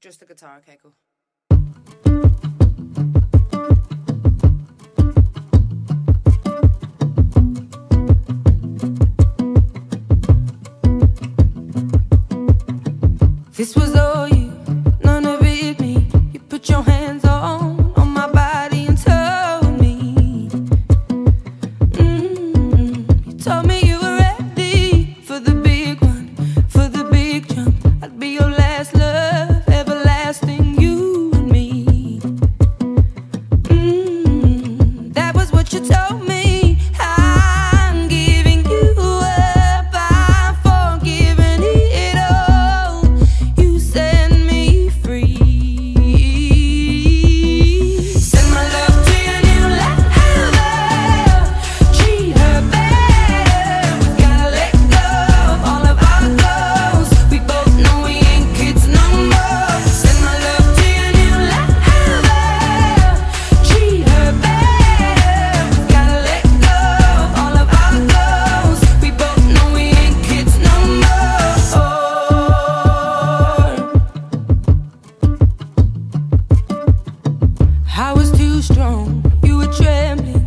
Just the guitar, okay? Cool. This was all you, none of it me. You put your hand. I was too strong, you were trembling.